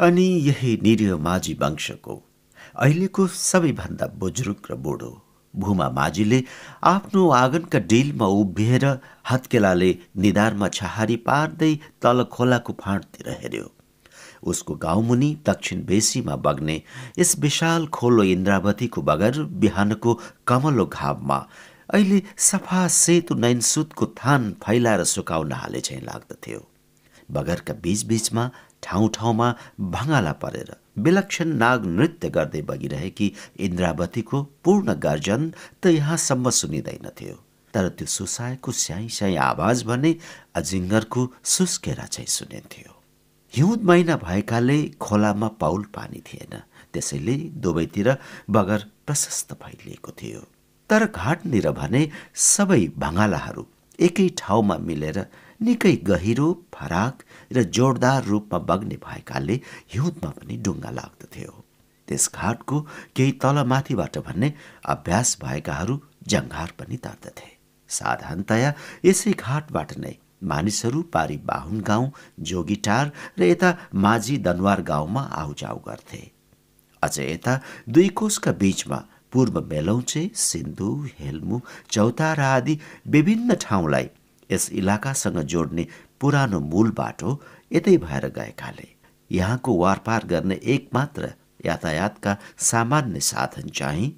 अनि यही निरीह माझी वंशको अहिलेको सबैभन्दा बुजुर्ग र बुढो भूमा माझीले आफ्नो आँगनका डिलमा उभिएर हत्केलाले निधारमा छहारी पार्दै तल खोलाको फाँटतिर हेऱ्यो। उसको गाउँमुनि दक्षिण बेसीमा बग्ने यस विशाल खोलो इन्द्रावतीको बगर बिहानको कमलो घाममा अहिले सफा सेतु नैनसुतको थान फैलाएर सुकाउन हाले चाहिँ लाग्दथ्यो। बगरका बीचबीचमा ठाउँ ठाउँमा भँगाला परेर विलक्षण नाग नृत्य गर्दै बगिरहेकी इन्द्रावतीको पूर्ण गर्जन त यहाँसम्म सुनिँदैनथ्यो तर त्यो सुसाएको स्याही स्याही आवाज भने अजिङ्गरको सुस्केरा चाहिँ सुनिन्थ्यो। हिउँद महिना भएकाले खोलामा पाउल पानी थिएन। त्यसैले दुवैतिर बगर प्रशस्त फैलिएको थियो। तर घाटनिर भने सबै भँगालाहरू एकै ठाउँमा मिलेर निकै गहिरो फराक र जोडदार रूपमा बग्ने भएकाले हिउँदमा पनि डुङ्गा लाग्दथ्यो। त्यस घाटको केही तलमाथिबाट भन्ने अभ्यास भएकाहरू जङ्घार पनि तर्दथे साधारणतया यसै घाटबाट नै मानिसहरू पारी बाहुन गाउँ जोगिटार र यता माझी दनवार गाउँमा आउजाउ गर्थे। अझ यता दुई कोषका बीचमा पूर्व मेलौचे सिन्धु हेल्मु चौतारा आदि विभिन्न ठाउँलाई यस इलाकासँग जोड्ने पुरानो मूल बाटो यतै भएर गएकाले। यहाँको वारपार गर्ने एकमात्र यातायातका सामान्य साधन चाहिँ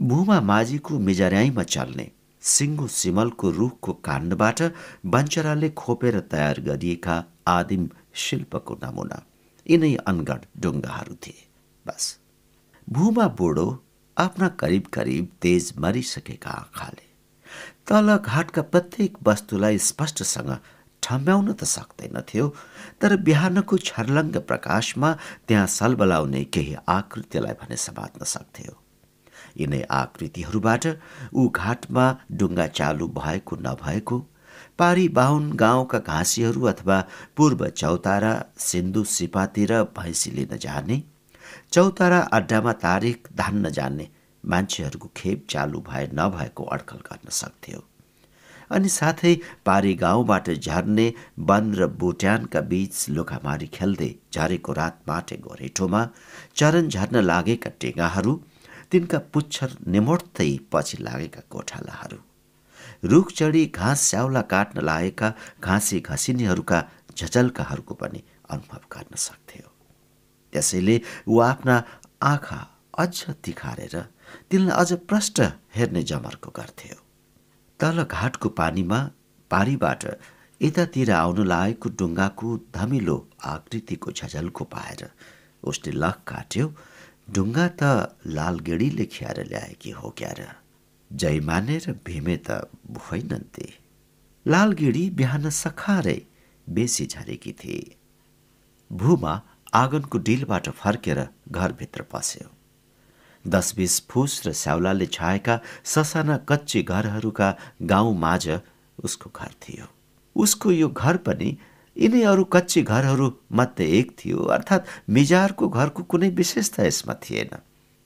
भूमा माझीको मिजर्याईमा चल्ने सिङ्गो सिमलको रुखको काण्डबाट बन्चराले खोपेर तयार गरिएका आदिम शिल्पको नमुना। यिनै अनगढ डुङ्गाहरू थिए। बस। भूमा बुढो आफ्ना करिब करिब तेज मरिसकेका आँखाले तल घाटका प्रत्येक वस्तुलाई स्पष्टसँग ठम्ब्याउन त सक्दैनथ्यो तर बिहानको छर्लङ्ग प्रकाशमा त्यहाँ सलबलाउने केही आकृतिलाई भने समात्न सक्थ्यो। यिनै आकृतिहरूबाट ऊ घाटमा डुङ्गा चालु भएको नभएको पारी बाहुन गाउँका घाँसीहरू अथवा पूर्व चौतारा सिन्धु सिपातिर भैँसी लिन जाने चौतारा अड्डामा तारिक धान्न जान्ने मान्छेहरूको खेप चालु भए नभएको अड्कल गर्न सक्थ्यो। अनि साथै पारी गाउँबाट झर्ने वन र बुट्यानका बीच लुकामारी खेल्दै झरेको रात माटे गोरेटोमा चरण झर्न लागेका टेङ्गाहरू तिनका पुच्छर निमोट्दै पछि लागेका गोठालाहरू रुख चढी घाँस स्याउला काट्न लागेका घाँसी घसिनीहरूका झचल्काहरूको पनि अनुभव गर्न सक्थ्यो। त्यसैले ऊ आफ्ना आँखा अझ तिखारेर तिनलाई अझ प्रष्ट हेर्ने जमर्को गर्थ्यो तल घाटको पानीमा पारीबाट यतातिर आउन लागेको डुङ्गाको धमिलो आकृतिको झझल्को पाएर उसले लख काट्यो ढुङ्गा त लालगेडीले खियाएर ल्याएकी हो क्यार। जयमाने र भीमे त होइनन् ती। लालगेडी बिहान सखारै बेसी झरेकी थिए। भूमा आँगनको डिलबाट फर्केर घरभित्र पस्यो। दस बिस फुस र स्याउलाले छाएका ससाना कच्ची घरहरूका गाउँ माझ उसको घर थियो। उसको यो घर पनि यिनै अरू कच्ची घरहरू मध्ये एक थियो अर्थात् मिजारको घरको कुनै विशेषता यसमा थिएन।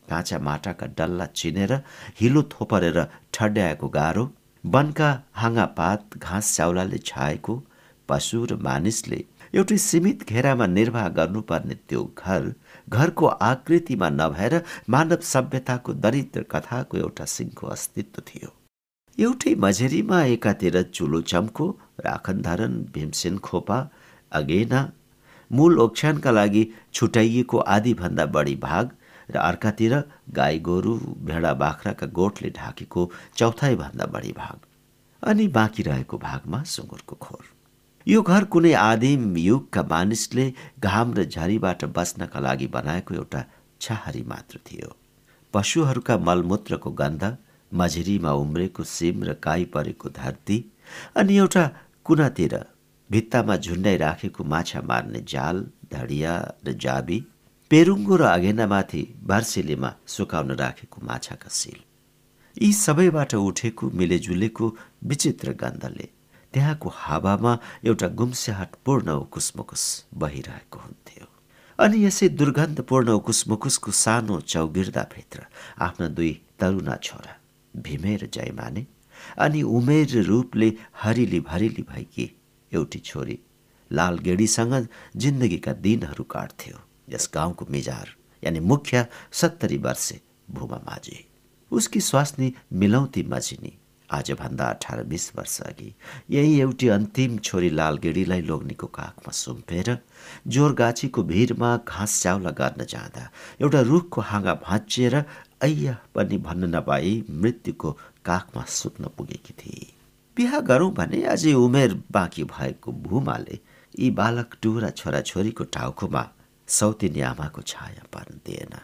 काँचा माटाका डल्ला चिनेर हिलो थोपरेर ठड्याएको गाह्रो वनका हाँगापात घाँस च्याउलाले छाएको पशु र मानिसले एउटै सीमित घेरामा निर्वाह गर्नुपर्ने त्यो घर घरको आकृतिमा नभएर मानव सभ्यताको दरिद्र कथाको एउटा सिङ्खो अस्तित्व थियो। एउटै मझेरीमा एकातिर चुलो चम्को राखनधारन भीमसेन खोपा अगेना मूल ओछ्यानका लागि छुट्याइएको आधीभन्दा बढी भाग र अर्कातिर गाई गोरु भेडा बाख्राका गोठले ढाकेको चौथाइभन्दा बढी भाग अनि बाँकी रहेको भागमा सुँगुरको खोर। यो घर कुनै आदिम युगका मानिसले घाम र झरीबाट बस्नका लागि बनाएको एउटा छहारी मात्र थियो। पशुहरूका मलमूत्रको गन्ध मझेरीमा उम्रेको सिम र काई परेको धरती अनि एउटा कुनातिर भित्तामा झुन्डाइ राखेको माछा मार्ने जाल धडिया र जाबी पेरुङ्गो र अघेनामाथि बार्सेलीमा सुकाउन राखेको माछाका सिल। यी सबैबाट उठेको मिलेजुलेको विचित्र गन्धले त्यहाँको हावामा एउटा गुम्स्याहाटपूर्ण उकुसमुकुस बहिरहेको हुन्थ्यो। अनि यसै दुर्गन्धपूर्ण उकुसमुकुसको सानो चौगिर्दाभित्र आफ्ना दुई तरुना छोरा भीमे र जयमाने अनि उमेर रूपले हरिली भरिली भएकी एउटी छोरी लाल गेडीसँग जिन्दगीका दिनहरू काट्थ्यो। यस गाउँको मिजार यानि मुख्य सत्तरी वर्षे भूमा माझी। उसकी स्वास्नी मिलौती मझिनी आजभन्दा अठार बिस वर्ष अघि यही एउटी अन्तिम छोरी लालगेडीलाई लोग्नेको काखमा सुम्पेर जोरगाछीको भिरमा घाँस चाउला गर्न जाँदा एउटा रुखको हाँगा भाँचिएर ऐया पनि भन्न नपाई मृत्युको काखमा सुत्न पुगेकी थिए। बिहा गरौँ भने अझै उमेर बाँकी भएको भूमाले यी बालक टुरा छोराछोरीको टाउकोमा सौतिनी आमाको छाया पर्न दिएन।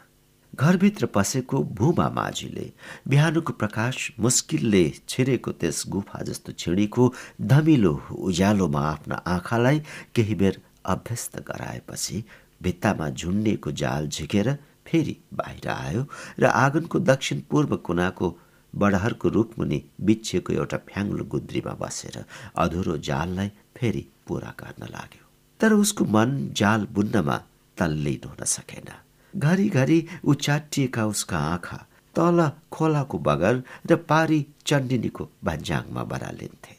घरभित्र पसेको भूमा माझीले बिहानको प्रकाश मुस्किलले छिरेको त्यस गुफा जस्तो छिडीको धमिलो उज्यालोमा आफ्ना आँखालाई केही बेर अभ्यस्त गराएपछि भित्तामा झुन्डिएको जाल झिकेर फेरि बाहिर आयो र आँगनको दक्षिण पूर्व कुनाको बडहरको रुखमुनि बिछिएको एउटा फ्याङ्लो गुद्रीमा बसेर अधुरो जाललाई फेरि पुरा गर्न लाग्यो। तर उसको मन जाल बुन्नमा तल्लीन हुन सकेन। घरिघरि उचाटिएका उसका आँखा तल खोलाको बगर र पारी चण्डिनीको भन्ज्याङमा बरालिन्थे।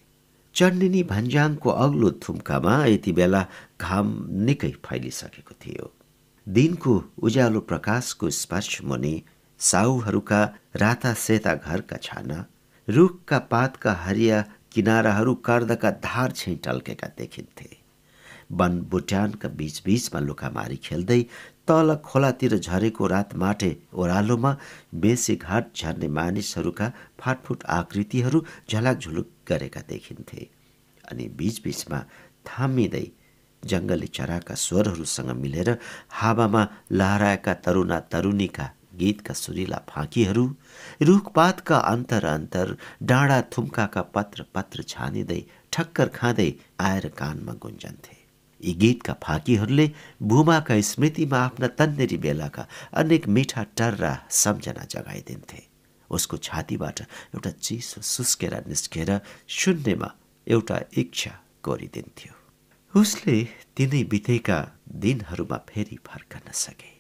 चण्डिनी भन्ज्याङको अग्लो थुम्कामा यति बेला घाम निकै फैलिसकेको थियो। दिनको उज्यालो प्रकाशको स्पर्श मुनि साउहरूका राता सेता घरका छाना रुखका पातका हरिया किनाराहरू कर्दका धार छै टल्केका देखिन्थे। वन बुट्यानका बीचबीचमा लुकामारी खेल्दै तल खोलातिर झरेको रात माटे ओह्रालोमा बेसी घाट झर्ने मानिसहरूका फाटफुट आकृतिहरू झलाकझुलुक गरेका देखिन्थे अनि बिचबिचमा थामिँदै जङ्गली चराका स्वरहरूसँग मिलेर हावामा लहराएका तरुणा तरुणीका गीतका सुरिला फाँकीहरू रुखपातका अन्तर अन्तर डाँडा थुम्काका पत्र पत्र छानिँदै ठक्कर खाँदै आएर कानमा गुन्जन्थे। यी गीतका फाँकीहरूले भूमाका स्मृतिमा आफ्ना तन्नेरी बेलाका अनेक मिठा टर्रा सम्झना जगाइदिन्थे उसको छातीबाट एउटा चिसो सुस्केर निस्केर शून्यमा एउटा इच्छा कोरिदिन्थ्यो उसले तिनै बितेका दिनहरूमा फेरि फर्कन सके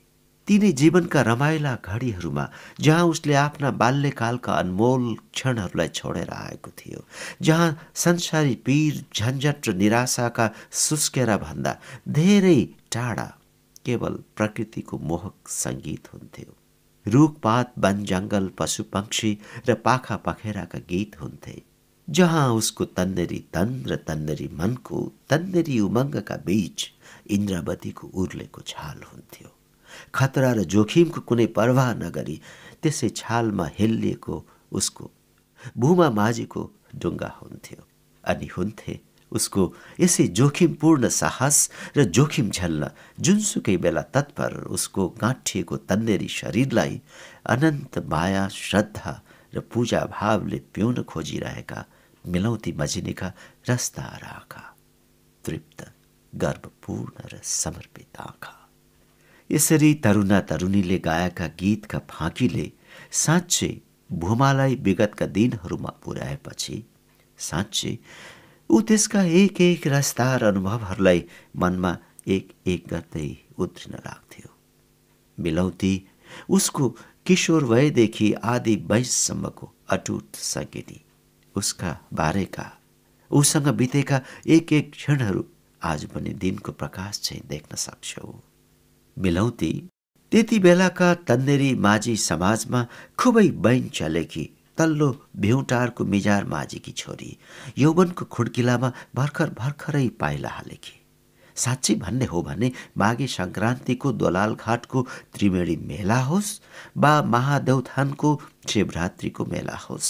तिनै जीवनका रमाइला घडीहरूमा जहाँ उसले आफ्ना बाल्यकालका अनमोल क्षणहरूलाई छोडेर आएको थियो जहाँ संसारी पीर झन्झट र निराशाका सुस्केरा भन्दा धेरै टाढा केवल प्रकृतिको मोहक सङ्गीत हुन्थ्यो। रुखपात वन जङ्गल पशु पक्षी र पाखा पखेराका गीत हुन्थे जहाँ उसको तन्नेरी तन र तन्नेरी मनको तन्नेरी उमङ्गका बीच इन्द्रवतीको उर्लेको छाल हुन्थ्यो। खतरा र जोखिमको कुनै प्रवाह नगरी त्यसै छालमा हेलिएको उसको भूमा माझीको डुङ्गा हुन्थ्यो अनि हुन्थे उसको यसै जोखिमपूर्ण साहस र जोखिम झेल्न जुनसुकै बेला तत्पर उसको गाँठिएको तन्नेरी शरीरलाई अनन्त माया श्रद्धा र पूजा भावले पिउन खोजिरहेका मिलौती मजिनेका रस्ता आँखा तृप्त गर्वपूर्ण र समर्पित आँखा। यसरी तरुणा तरुणीले गाएका गीतका फाँकीले साँच्चै भूमालाई विगतका दिनहरूमा पुर्याएपछि साँच्चै ऊ त्यसका एक एक रस्तार अनुभवहरूलाई मनमा एक एक गर्दै उत्रिन लाग्थ्यो। मिलौती उसको किशोर भएदेखि आदि वयससम्मको अटुट सङ्गीती उसका बारेका उसँग बितेका एक एक क्षणहरू आज पनि दिनको प्रकाश चाहिँ देख्न सक्छौ। मिलाउँती त्यति बेलाका तन्नेरी माझी समाजमा खुबै बैन चलेकी तल्लो भ्यौटारको मिजार माझीकी छोरी यौवनको खुड्किलामा भर्खर भर्खरै पाइला हालेकी। साँच्ची भन्ने हो भने माघे सङ्क्रान्तिको दोलाल घाटको त्रिवेणी मेला होस् वा महादेवथानको शिवरात्रिको मेला होस्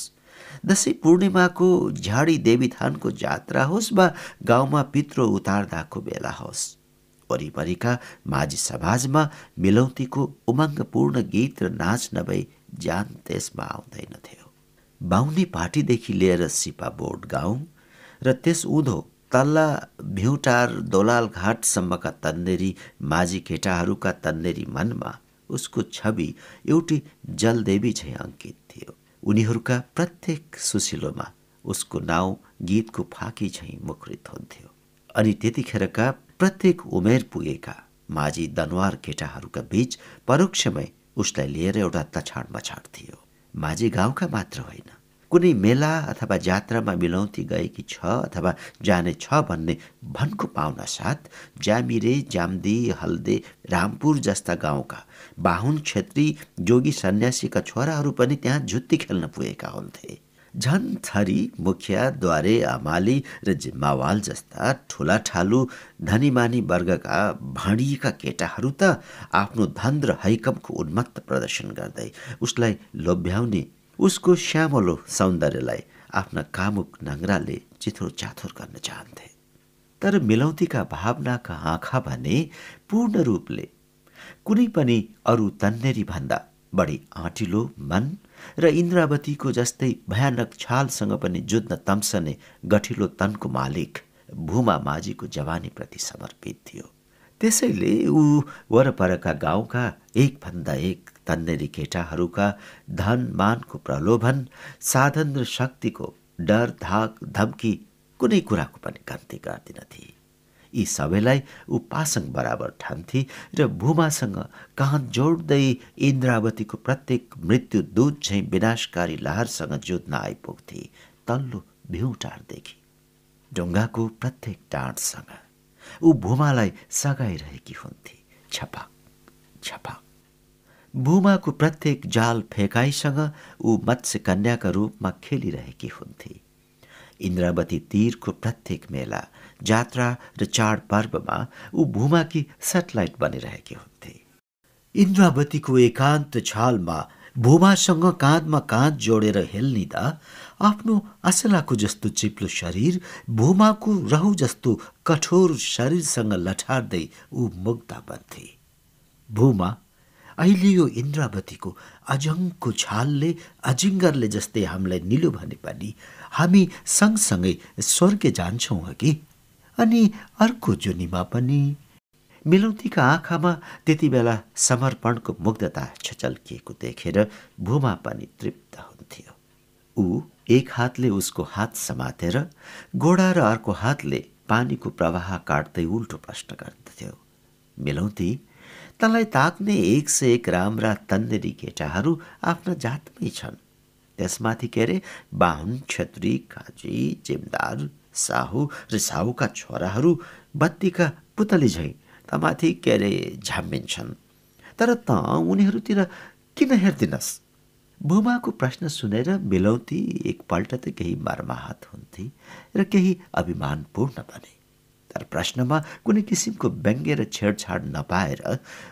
दसैँ पूर्णिमाको झाडी देवीथानको जात्रा होस् वा गाउँमा पित्रो उतार्दाको बेला होस्। वरिपरिका माझी समाजमा मिलौतीको उमङ्गपूर्ण गीत र नाच नभई ज्यान त्यसमा आउँदैनथ्यो बाहुनी पार्टीदेखि लिएर सिपा बोर्ड गाउँ र त्यस उँधो तल्ला भ्युटार दोलाल घाटसम्मका तन्नेरी माझी केटाहरूका तन्नेरी मनमा उसको छवि एउटी जलदेवी झै अङ्कित थियो। उनीहरूका प्रत्येक सुसिलोमा उसको नाउँ गीतको फाकी झैँ मुखरित हुन्थ्यो। अनि त्यतिखेरका प्रत्येक उमेर पुगेका माझी दनवार केटाहरूका बीच परोक्षमै उसलाई लिएर एउटा तछाड मछाड थियो माझी गाउँका मात्र होइन। कुनै मेला अथवा जात्रामा मिलाउती गएकी छ अथवा जाने छ भन्ने भनको पाउना साथ ज्यामिरे जाम्दी हल्दे रामपुर जस्ता गाउँका बाहुन छेत्री जोगी सन्यासीका छोराहरू पनि त्यहाँ जुत्ती खेल्न पुगेका हुन्थे। झन थरी मुखिया द्वारे आमाली र जिम्मावाल जस्ता ठुला ठालु धनीमानी वर्गका भाँडिएका केटाहरू त आफ्नो धन र हैकमको उन्मत्त प्रदर्शन गर्दै उसलाई लोभ्याउने उसको श्यामलो सौन्दर्यलाई आफ्ना कामुक नङ्राले चिथो चाथोर गर्न चाहन्थे। तर मिलौतीका भावनाका आँखा भने पूर्ण रूपले कुनै पनि अरू तन्नेरी भन्दा बढी आँटिलो मन र इन्द्रावतीको जस्तै भयानक छालसँग पनि जुझ्न तम्सने गठिलो तनको मालिक भूमा माझीको जवानीप्रति समर्पित थियो। त्यसैले ऊ वरपरका गाउँका एकभन्दा एक तन्नेरी केटाहरूका धन मानको प्रलोभन साधन र शक्तिको डर धाक धम्की कुनै कुराको पनि गन्ती गर्दिनथे। यी सबैलाई ऊ पासङ बराबर ठान्थे र भूमासँग कान जोड्दै इन्द्रावतीको प्रत्येक मृत्यु दूत झैँ विनाशकारी लहरसँग जुझ्न आइपुग्थे। तल्लो भ्यूटारदेखि ढुङ्गाको प्रत्येक डाँडसँग ऊ भूमालाई सघाइरहेकी हुन्थे। छपाक छपाक भूमाको प्रत्येक जाल फेकाइसँग ऊ मत्स्य कन्याका रूपमा खेलिरहेकी हुन्थे। इन्द्रावती तीरको प्रत्येक मेला जात्रा र चाडपर्वमा ऊ भूमाकी सेटेलाइट बनिरहेकी हुन्थे। इन्द्रावतीको एकान्त छालमा भूमासँग काँधमा काँध जोडेर हेल्निँदा आफ्नो असलाको जस्तो चिप्लो शरीर भूमाको रहु जस्तो कठोर शरीरसँग लठार्दै ऊ मुग्धा बन्थे। भूमा अहिले यो इन्द्रावतीको अजङको छालले अजिङ्गरले जस्तै हामीलाई निलो भने पनि हामी सँगसँगै स्वर्ग जान्छौँ कि? अनि अर्को जुनीमा पनि मिलौतीका आँखामा त्यति बेला समर्पणको मुग्धता छचल्किएको देखेर भूमा पनि तृप्त हुन्थ्यो। ऊ एक हातले उसको हात समातेर गोडा र अर्को हातले पानीको प्रवाह काट्दै उल्टो प्रश्न गर्दथ्यो। मिलौती तँलाई ताक्ने एक से एक राम्रा तन्नेरी केटाहरू आफ्ना जातमै छन्। त्यसमाथि के अरे बाहुन छेत्री काजी जिमदार साहु र साहुका छोराहरू बत्तीका पुतली झैँ तमाथि के अरे झ्याम्मिन्छन् तर त उनीहरूतिर किन हेर्दिनस्? भूमाको प्रश्न सुनेर मिलौती एकपल्ट त केही मर्माहत हुन्थे र केही अभिमानपूर्ण बने। तर प्रश्नमा कुनै किसिमको व्यङ्ग्य र छेडछाड नपाएर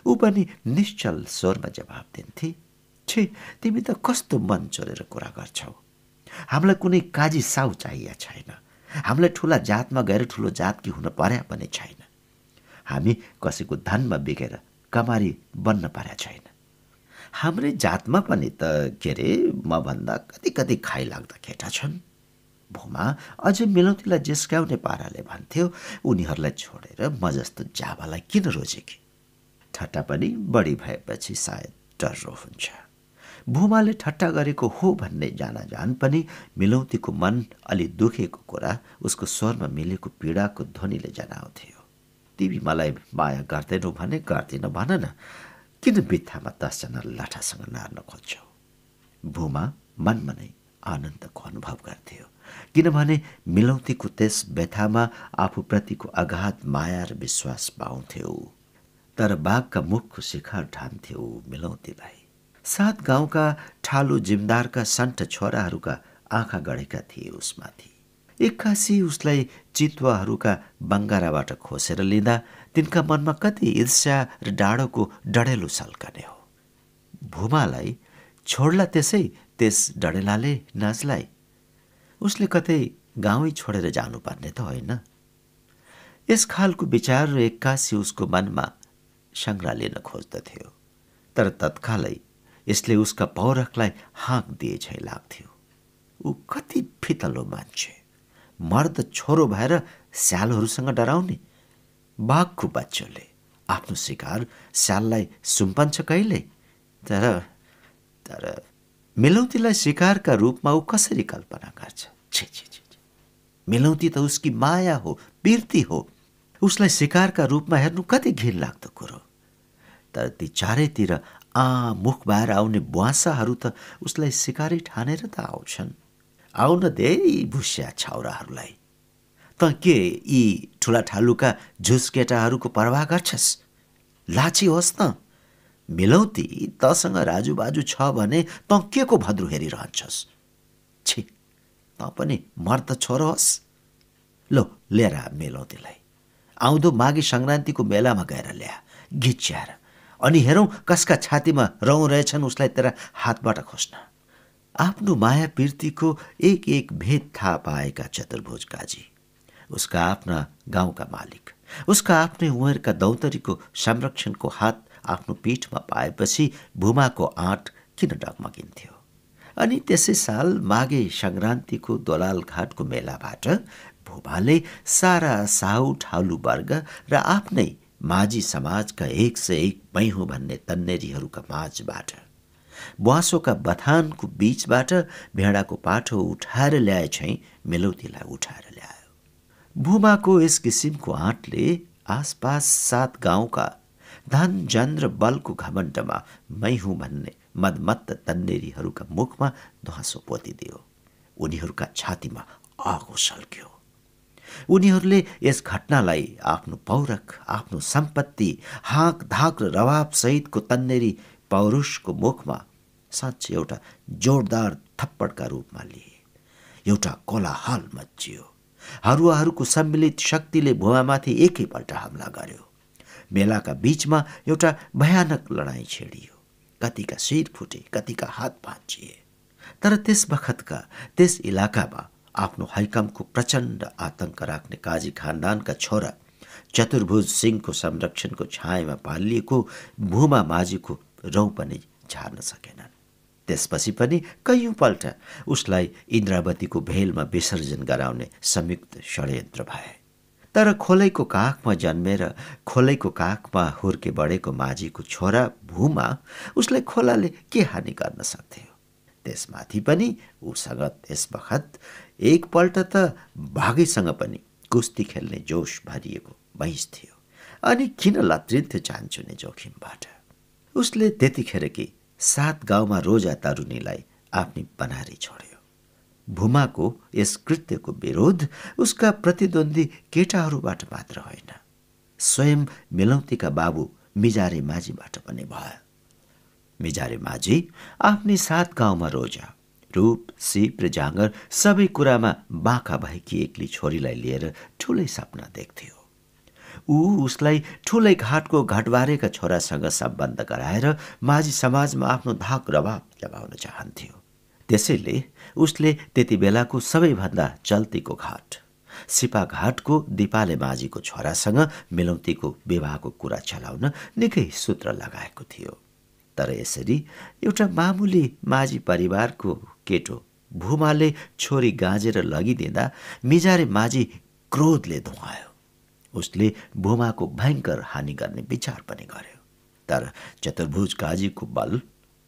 ऊ पनि निश्चल स्वरमा जवाब दिन्थे छे तिमी त कस्तो मन चोरेर कुरा गर्छौ। हामीलाई कुनै काजी साउ चाहिएको छैन। हामीलाई ठुला जातमा गएर ठुलो जातकी हुन पर्या पनि छैन। हामी कसैको धनमा बिगेर कमारी बन्न पर्या छैन। हाम्रै जातमा पनि त के अरे मभन्दा कति कति खाइलाग्दा केटा छन्। भूमा अझ मिलौतीलाई जिस्काउने पाराले भन्थ्यो उनीहरूलाई छोडेर म जस्तो जाबालाई किन रोजेकी? ठट्टा पनि बढी भएपछि सायद डर्रो हुन्छ। भूमाले ठट्टा गरेको हो भन्ने जान जान पनि मिलौतीको मन अलि दुखेको कुरा उसको स्वरमा मिलेको पीडाको ध्वनिले जनाउँथ्यो। तिमी मलाई माया गर्दैनौ भने गर्दिन भन न किन बित्थामा दसजना लाठासँग नार्न खोज्छौ? भूमा मनमा नै आनन्दको अनुभव गर्थ्यो। किनभने मिलौतीको त्यस व्यथामा आफूप्रतिको अगाध माया र विश्वास पाउँथ्यो तर बाघका मुखको शिखर ठान्थ्यो मिलौतीलाई। सात गाउँका ठालु जिमदारका सन्ट छोराहरूका आँखा गढेका थिए उसमाथि। एक्कासी उसलाई चितुवाहरूका बङ्गाराबाट खोसेर लिँदा तिनका मनमा कति ईर्ष्या र डाँडोको डढेलो सल्कने हो। भूमालाई छोड्ला त्यसै त्यस डढेलाले नाचलाई। उसले कतै गाउँै छोडेर जानुपर्ने त होइन। यस खालको विचार एक्कासी उसको मनमा सङ्ग्रह लिन खोज्दथ्यो। तर तत्कालै यसले उसका पौरखलाई हाँक दिए झै लाग्थ्यो। ऊ कति फितलो मान्छे। मर्द छोरो भएर स्यालहरूसँग डराउने। बाघको बच्चोले आफ्नो शिकार स्याललाई सुम्पन्छ कहिले? तर तर मिलौतीलाई शिकारका रूपमा ऊ कसरी कल्पना गर्छ? छे छे छे मिलौती त उसकी माया हो बिर्ती हो। उसलाई शिकारका रूपमा हेर्नु कति घिर लाग्दो कुरो। तर ती चारैतिर आ मुख बाहिर आउने बुवासाहरू त उसलाई सिकारी ठानेर त आउँछन्। आउन दे यी भुस्या छाउराहरूलाई। त के यी ठुला ठालुका झुस केटाहरूको पर्वाह गर्छस्? लाची होस् न मिलौती तसँग राजुबाजु छ भने त के को भद्रु हेरिरहन्छस्? छि त पनि मर्द छोरो होस्। लो लिएर मिलौतीलाई। आउँदो माघी सङ्क्रान्तिको मेलामा गएर ल्या। घिच्याएर। अनि हेरौँ कसका छातीमा रौँ रहेछन् उसलाई तेरा हातबाट खोज्न। आफ्नो माया पिर्तीको एक एक भेद थाहा पाएका चतुर्भुज काजी उसका आफ्ना गाउँका मालिक उसका आफ्नै उमेरका दौतरीको संरक्षणको हात आफ्नो पीठमा पाएपछि भूमाको आँट किन डगमगिन्थ्यो? अनि त्यसै साल माघे सङ्क्रान्तिको दोलाल घाटको मेलाबाट भूमाले सारा साहु ठालु वर्ग र आफ्नै माझी समाजका एक सय एक मै हुँ भन्ने तन्नेरीहरूका माझबाट बुवासोका बथानको बीचबाट भेडाको पाठो उठाएर ल्याए छै मिलौतीलाई उठाएर ल्यायो। भूमाको यस किसिमको आँटले आसपास सात गाउँका धन जन र बलको घमण्डमा मै हुँ भन्ने मदमत्त तन्नेरीहरूका मुखमा ध्वासो पोतिदियो। उनीहरूका छातीमा आगो सल्क्यो। उनीहरूले यस घटनालाई आफ्नो पौरख आफ्नो सम्पत्ति हाक धाक र रवाबसहितको तन्नेरी पौरुषको मुखमा साँच्चै एउटा जोरदार थप्पडका रूपमा लिए। एउटा कोलाहाल मचियो हरुवाहरूको सम्मिलित शक्तिले भुवामाथि एकैपल्ट हमला गर्यो। मेलाका बीचमा एउटा भयानक लडाइँ छेडियो। कतिका शिर फुटे कतिका हात भाँचिए। तर त्यस बखतका त्यस इलाकामा आफ्नो हैकमको प्रचण्ड आतंक राख्ने काजी खानदानका छोरा चतुर्भुज सिंहको संरक्षणको छायामा पालिएको भूमा माझीको रौँ पनि झार्न सकेनन्। त्यसपछि पनि कैयौँपल्ट उसलाई इन्द्रावतीको भेलमा विसर्जन गराउने संयुक्त षड्यन्त्र भए। तर खोलैको काखमा जन्मेर खोलैको काखमा हुर्के बढेको माझीको छोरा भूमा उसलाई खोलाले के हानि गर्न सक्थ्यो? त्यसमाथि पनि उसँग त्यस बखत एकपल्ट त भागैसँग पनि कुस्ती खेल्ने जोस भरिएको भैँस थियो अनि किन लत्रिन्थ्यो चाहन्छुने जोखिमबाट? उसले त्यतिखेर कि सात गाउँमा रोजा तरुणीलाई आफ्नी बनारी छोड्यो। भूमाको यस कृत्यको विरोध उसका प्रतिद्वन्दी केटाहरूबाट मात्र होइन। स्वयं मिलौतीका बाबु मिजारे माझीबाट पनि भयो। मिजारे माझी आफ्नै सात गाउँमा रोजा रूप सिप र जाँगर सबै कुरामा बाँका भएकी एक्ली छोरीलाई लिएर ठुलै सपना देख्थ्यो। ऊ उसलाई ठुलै घाटको घटबारेका छोरासँग सम्बन्ध गराएर माझी समाजमा आफ्नो धाक रवाब लगाउन चाहन्थ्यो। त्यसैले उसले त्यति बेलाको सबैभन्दा चल्तीको घाट सिपा घाटको दिपाले माझीको छोरासँग मिलौतीको विवाहको कुरा चलाउन निकै सूत्र लगाएको थियो। तर यसरी एउटा मामुली माझी परिवारको केटो भूमाले छोरी गाँजेर लगिदिँदा मिजारे माझी क्रोधले धुवायो। उसले भूमाको भयङ्कर हानि गर्ने विचार पनि गर्यो। तर चतुर्भुज गाजीको बल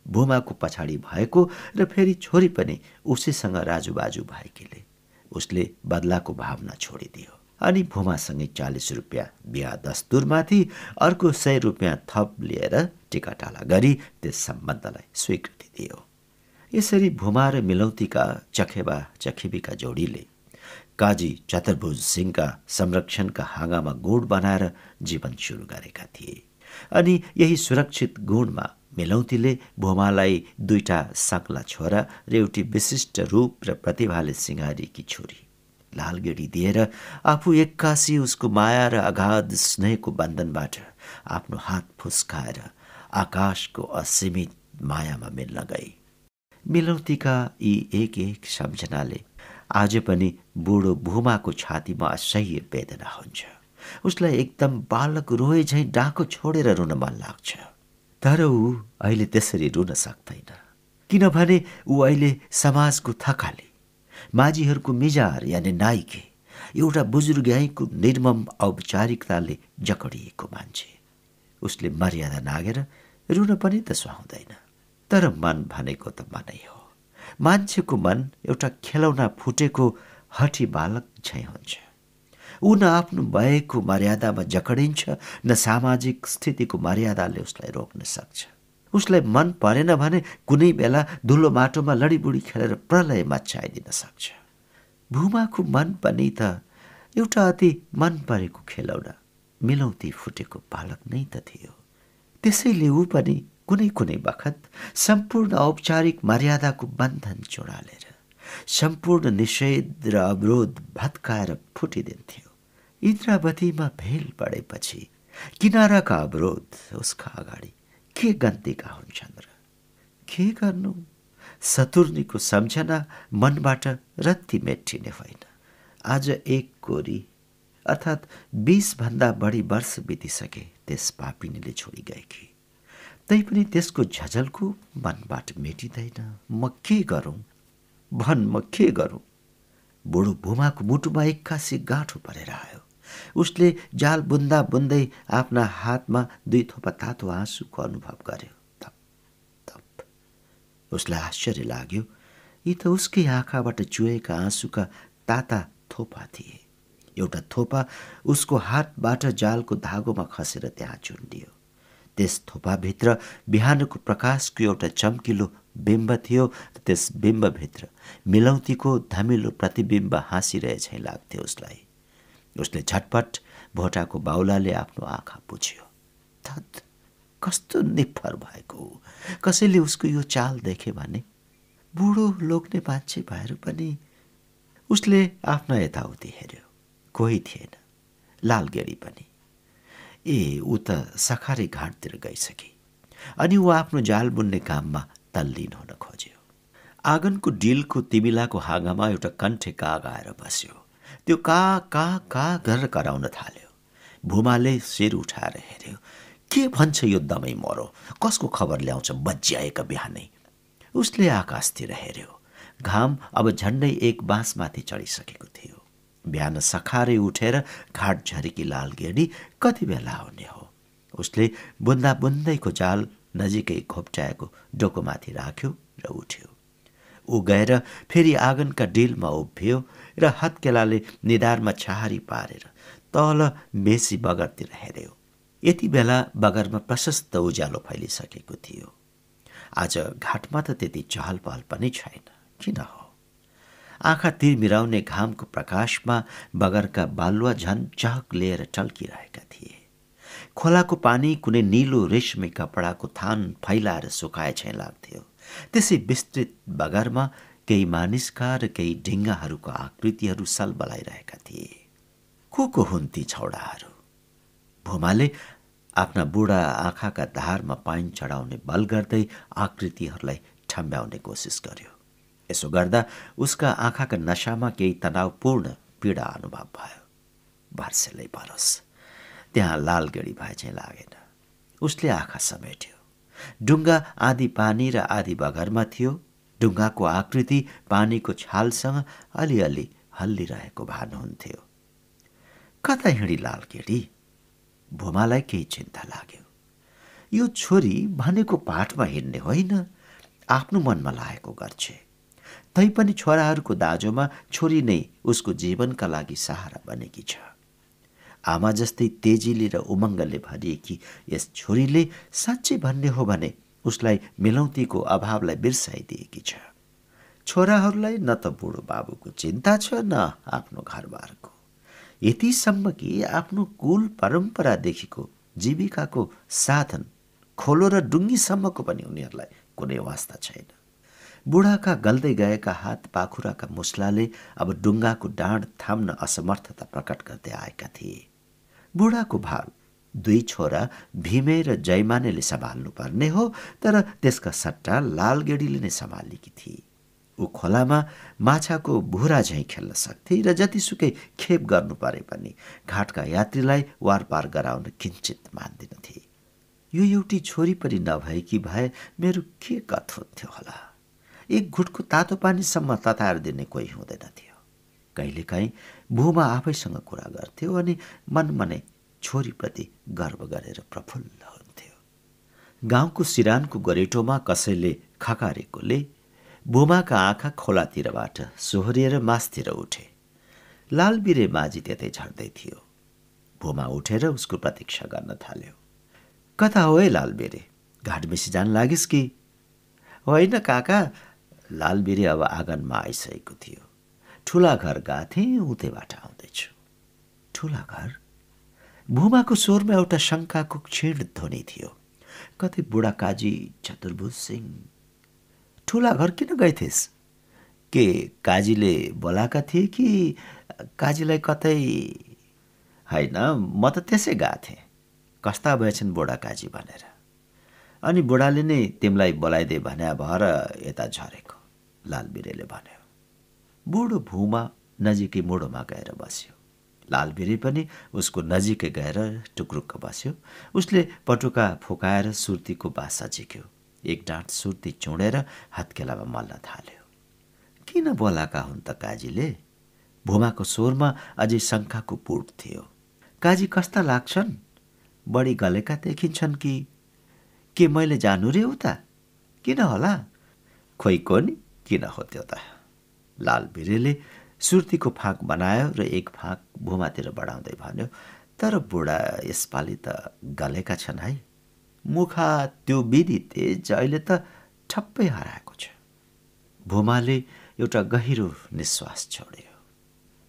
भूमाको पछाडि भएको र फेरि छोरी पनि उसैसँग राजुबाजु भएकीले उसले बदलाको भावना छोडिदियो अनि भूमासँगै चालिस रुपियाँ बिहा दस्तुरमाथि अर्को सय रुपियाँ थप लिएर टिकाटाला गरी त्यस सम्बन्धलाई स्वीकृति दियो। यसरी भूमा र मिलौतीका चखेबा चखेबीका जोडीले काजी चतुर्भुज सिंहका संरक्षणका हाँगामा गुण बनाएर जीवन सुरु गरेका थिए। अनि यही सुरक्षित गुणमा मिलौतीले भूमालाई दुईटा साक्ला छोरा र एउटी विशिष्ट रूप र प्रतिभाले सिँगारिएकी छोरी लालगेडी दिएर आफू एक्कासी उसको माया र अगाध स्नेहको बन्धनबाट आफ्नो हात फुस्काएर आकाशको असीमित मायामा मिल्न गई। मिलौतीका यी एक एक सम्झनाले आज पनि बुढो भूमाको छातीमा असह्य वेदना हुन्छ। उसलाई एकदम बालक रोए झैँ डाको छोडेर रुन मन लाग्छ। तर ऊ अहिले त्यसरी रुन सक्दैन। किनभने ऊ अहिले समाजको थकाली माझीहरूको मिजार यानि नाइके एउटा बुजुर्ग्याईको निर्मम औपचारिकताले जकडिएको मान्छे। उसले मर्यादा नागेर रुन पनि त सुहाउँदैन। तर मन भनेको त मनै हो। मान्छेको मन एउटा खेलौना फुटेको हठी बालक झै हुन्छ। ऊ न आफ्नो भएको मर्यादामा जकडिन्छ न सामाजिक स्थितिको मर्यादाले उसलाई रोक्न सक्छ। उसलाई मन परेन भने कुनै बेला धुलो माटोमा लडीबुडी खेलेर प्रलय मचाइदिन सक्छ। भूमाको मन पनि त एउटा अति मन परेको खेलौना मिलौती फुटेको बालक नै त थियो। त्यसैले ऊ पनि कुनै कुनै बखत सम्पूर्ण औपचारिक मर्यादाको बन्धन चोडालेर सम्पूर्ण निषेध र अवरोध भत्काएर फुटिदिन्थ्यो। इन्द्रावतीमा भेल पढेपछि किनाराका अवरोध उसका अगाडि के गन्तीका हुन्छन् र के गर्नु? सतुर्नीको सम्झना मनबाट रत्ती मेटिने होइन। आज एक कोरी अर्थात् बिसभन्दा बढी वर्ष बितिसके त्यस पापिनीले छोडी गएकी तैपनि त्यसको झझलको मनबाट मेटिँदैन। म के गरौँ? भन म के गरौँ? बुढो भूमाको मुटुमा एक्कासी गाँठो परेर आयो। उसले जाल बुन्दा बुन्दै आफ्ना हातमा दुई थोपा तातो आँसुको अनुभव गर्यो। तप तप उसलाई आश्चर्य लाग्यो। यी त उसकै आँखाबाट चुहेका आँसुका ताता थोपा थिए। एउटा थोपा उसको हातबाट जालको धागोमा खसेर त्यहाँ चुन्डियो त्यस थोपाभित्र बिहानको प्रकाशको एउटा चम्किलो बिम्ब थियो र त्यस बिम्बभित्र मिलौतीको धमिलो प्रतिबिम्ब हाँसिरहेछ लाग्थ्यो उसलाई। उसले झटपट भोटाको बाहुलाले आफ्नो आँखा पुछ्यो थत कस्तो निफर भएको? कसैले उसको यो चाल देखे भने? बुढो लोग्ने मान्छे भएर पनि? उसले आफ्ना यताउति हेऱ्यो कोही थिएन लालगेडी पनि। ए ऊ त सखारे घाटतिर गइसके। अनि ऊ आफ्नो जाल बुन्ने काममा तल्लीन हुन खोज्यो। आँगनको डिलको तिमिलाको हाँगामा एउटा कण्ठे काग आएर बस्यो। त्यो का का का गरेर कराउन थाल्यो। भूमाले शिर उठाएर हेऱ्यो के भन्छ यो दमै मरो? कसको खबर ल्याउँछ बज्याएका बिहानै? उसले आकाशतिर हेऱ्यो। घाम अब झन्डै एक बाँसमाथि चढिसकेको थियो। बिहान सखारै उठेर घाट झरेकी लाल गेडी कति बेला आउने हो। उसले बुन्दा बुन्दैको जाल नजिकै घोप्ट्याएको डोकोमाथि राख्यो र उठ्यो। ऊ गएर फेरि आँगनका डिलमा उभियो र हत्केलाले निधारमा छहारी पारेर तल मेसी बगरतिर हेऱ्यो। यति बेला बगरमा प्रशस्त उज्यालो फैलिसकेको थियो। आज घाटमा त त्यति चहल पहल पनि छैन। किन हो? आँखा तिरमिराउने घामको प्रकाशमा बगरका बालुवा झन चहक लिएर टल्किरहेका थिए। खोलाको पानी कुनै निलो रेशमी कपडाको थान फैलाएर सुकाए छै लाग्थ्यो। त्यसै विस्तृत बगरमा केही मानिसका र केही ढिङ्गाहरूको आकृतिहरू सल बलाइरहेका थिए। को को हुन् ती छौडाहरू? भूमाले आफ्ना बुढा आँखाका धारमा पाइन चढाउने बल गर्दै आकृतिहरूलाई ठम्ब्याउने कोसिस गर्यो। यसो गर्दा उसका आँखाका नसामा केही तनावपूर्ण पीडा अनुभव भयो। भर्सेलै बरस त्यहाँ लालगेडी भए चाहिँ लागेन। उसले आँखा समेट्यो। डुङ्गा आधी पानी र आधी बगरमा थियो। डुङ्गाको आकृति पानीको छालसँग अलिअलि हल्लिरहेको भान हुन्थ्यो। कता हिँडी लालगेडी भूमालाई केही चिन्ता लाग्यो। यो छोरी भनेको पाठमा हिँड्ने होइन। आफ्नो मनमा लागेको गर्छे। तैपनि छोराहरूको दाजोमा छोरी नै उसको जीवनका लागि सहारा बनेकी छ। आमा जस्तै तेजीले र उमङ्गले भरिएकी यस छोरीले साँच्चै भन्ने हो भने उसलाई मिलौतीको अभावलाई बिर्साइदिएकी छ। छोराहरूलाई न त बुढो बाबुको चिन्ता छ न आफ्नो घरबारको। यतिसम्म कि आफ्नो कुल परम्परादेखिको जीविकाको साधन खोलो र डुङ्गीसम्मको पनि उनीहरूलाई कुनै वास्ता छैन। बुढाका गल्दै गएका हात पाखुराका मुस्लाले अब डुङ्गाको डाँड थाम्न असमर्थता प्रकट गर्दै आएका थिए। बुढाको भाल दुई छोरा भीमे र जयमानेले सम्हाल्नु पर्ने हो तर त्यसका सट्टा लालगेडीले नै सम्हालेकी थिए। ऊ खोलामा माछाको भुरा झैँ खेल्न सक्थे र जतिसुकै खेप गर्नु परे पनि घाटका यात्रीलाई वारपार गराउन किन्चित मान्दिनथे यो एउटी छोरी पनि नभएकी भए मेरो के कथ हुन्थ्यो होला? एक घुटको तातो पानीसम्म तताएर दिने कोही हुँदैन थियो। कहिलेकाहीँ भूमा आफैसँग कुरा गर्थ्यो अनि मनमा नै छोरीप्रति गर्व गरेर प्रफुल्ल हुन्थ्यो। गाउँको सिरानको गोरेटोमा कसैले खकारेकोले बुमाका आँखा खोलातिरबाट सोहोरिएर मासतिर उठे। लालबिरे माझी त्यतै झर्दै थियो। भूमा उठेर उसको प्रतीक्षा गर्न थाल्यो। कता हो है लालबिरे घाट बेसी जान लागिस् कि? होइन काका लालबिरी अब आँगनमा आइसकेको थियो। ठुला घर गाथे उतैबाट आउँदैछु। ठुला घर? भूमाको स्वरमा एउटा शङ्काको क्षीण ध्वनि थियो। कतै बुढा काजी चतुर्भुज सिंह। ठुला घर किन गएथिस् के काजीले बोलाएका थिए कि काजीलाई कतै? होइन म त त्यसै गएको थिएँ कस्ता भएछन् बुढा काजी भनेर। अनि बुढाले नै तिमीलाई बोलाइदिए भने भएर यता झरेको। लालबिरेले भन्यो। बुढो भूमा नजिकै मुडोमा गएर बस्यो। लालबिरे पनि उसको नजिकै गएर टुक्रुक्क बस्यो। उसले पटुका फुकाएर सुर्तीको बासा झिक्यो। एक डाँट सुर्ती चुडेर हातकेलामा मल्न थाल्यो। किन बोलाएका हुन् त काजीले? भूमाको स्वरमा अझै शङ्खाको पुट थियो। काजी कस्ता लाग्छन्? बढी गलेका देखिन्छन् कि? के मैले जानु रे उता? किन होला? खोइ नि किन हो त्यो त? लाल बिरेले सुर्तीको फाँक बनायो र एक फाँक भूमातिर बढाउँदै भन्यो तर बुढा यसपालि त गलेका छन् है। मुखा त्यो विधि तेज अहिले त ठप्पै हराएको छ भूमाले एउटा गहिरो निश्वास छोड्यो।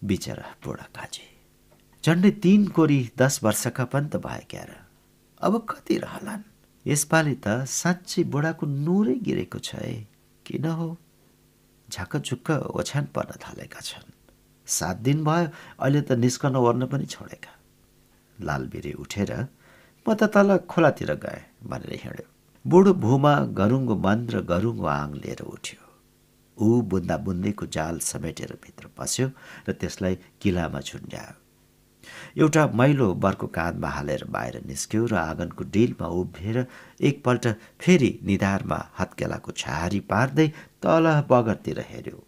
बिचरा बुढा काजी झन्डै तिन कोरी दस वर्षका पनि त भए क्यार अब कति रहलान्? यसपालि त साँच्चै बुढाको नुरै गिरेको छ है। किन हो? झुक्क ओछ्यान पर्न थालेका छन्। सात दिन भयो अहिले त निस्कन ओर्न पनि छोडेका। लालबिरे उठेर म त तल खोलातिर गएँ भनेर हिँड्यो। बुढो भूमा गरुङको मन र गरुङको आङ लिएर उठ्यो। ऊ बुन्दा बुन्दैको जाल समेटेर भित्र पस्यो र त्यसलाई किलामा झुन्ड्यायो। एउटा मैलो बर्को काँधमा हालेर बाहिर निस्क्यो र आँगनको डिलमा उभिएर एकपल्ट फेरि निधारमा हत्केलाको छहारी पार्दै तल बगरतिर हेऱ्यो।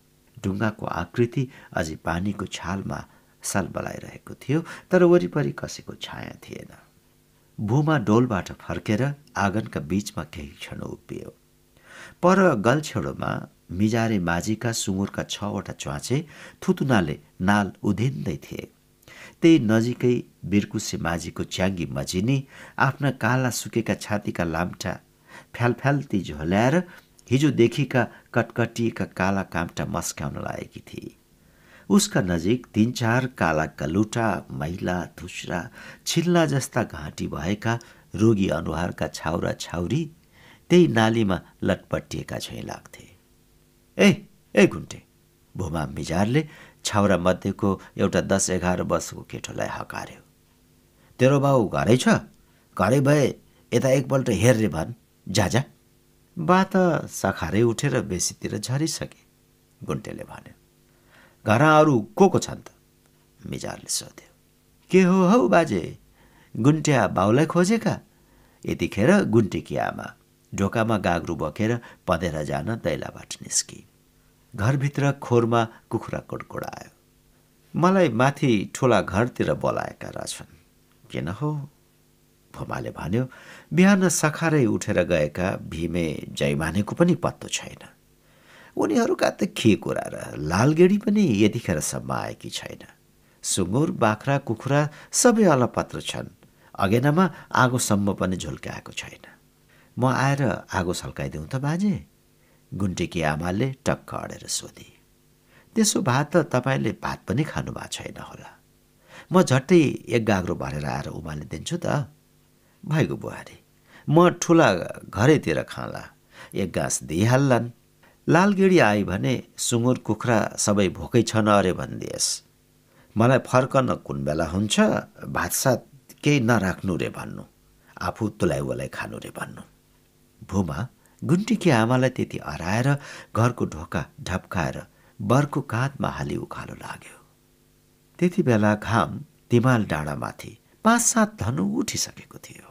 ढुङ्गाको आकृति अझै पानीको छालमा सलबलाइरहेको थियो तर वरिपरि कसैको छाया थिएन। भूमा डोलबाट फर्केर आँगनका बीचमा केही क्षण उभियो। पर गलछेडोमा मिजारे माझीका सुँगुरका छवटा च्वाचे थुतुनाले नाल उधिन्दै थिए। त्यही नजिकै बिर्कुसे माझीको च्याङ्गी मजिनी आफ्ना काला सुकेका छातीका लाम्टा फ्यालफ्याल्ती झोल्याएर हिजोदेखिका कटकटिएका काला काम्टा मस्काउन लागेकी थिए उसका नजिक तिन चार काला कलुटा मैला धुस्रा छिल्ला जस्ता घाँटी भएका रोगी अनुहारका छाउरा छाउरी त्यही नालीमा लटपटिएका झैँ लाग्थे। ए ए घुन्टे भुमा मिजारले छाउरा मध्येको एउटा दस एघार वर्षको केटोलाई हकार्यो। तेरो बाउ घरै छ? घरै भए यता एकपल्ट हेर्ने भन्। जा जा। बा त सखारै उठेर बेसीतिर झरिसके गुन्टेले भन्यो। घर अरू को को छन् त? मिजारले सोध्यो। के हो हौ बाजे? गुन्ट्या बाउलाई खोजेका? यतिखेर गुन्टेकी आमा? ढोकामा गाग्रो बोकेर पँधेर जान दैलाबाट निस्की। घरभित्र खोरमा कुखुरा कोडकोडायो मलाई माथि ठुला घरतिर बोलाएका रहेछन्। किन हो? भोमाले भन्यो बिहान सखारै उठेर गएका भीमे जयमानेको पनि पत्तो छैन। उनीहरूका त खे कुरा र लालगेडी पनि यतिखेरसम्म आएकी छैन। सुँगुर बाख्रा कुखुरा सबै अलपत्र छन्। अगेनामा आगोसम्म पनि झुल्काएको छैन। म आएर आगो सल्काइदिउँ त बाजे गुन्टेकी आमाले टक्क अडेर सोधे। त्यसो भए त तपाईँले भात पनि खानु भएको छैन होला। म झट्टै एक गाग्रो भरेर आएर उमालिदिन्छु त। भाइको बुहारी। म ठुला घरैतिर खाँला। एक गाँस दिइहाल्लान् लालगेडी आई भने सुँगुर कुखुरा सबै भोकै छन् अरे भनिदिएस्। मलाई फर्कन कुन बेला हुन्छ भातसात केही नराख्नु रे भन्नु। आफू तुलाइ वलाई खानु रे भन्नु। भूमा गुन्टीकी आमालाई त्यति हराएर घरको ढोका ढप्काएर बरको काँधमा हाली उखालो लाग्यो। त्यति बेला घाम तिमाल डाँडामाथि पाँच सात धनु उठिसकेको थियो।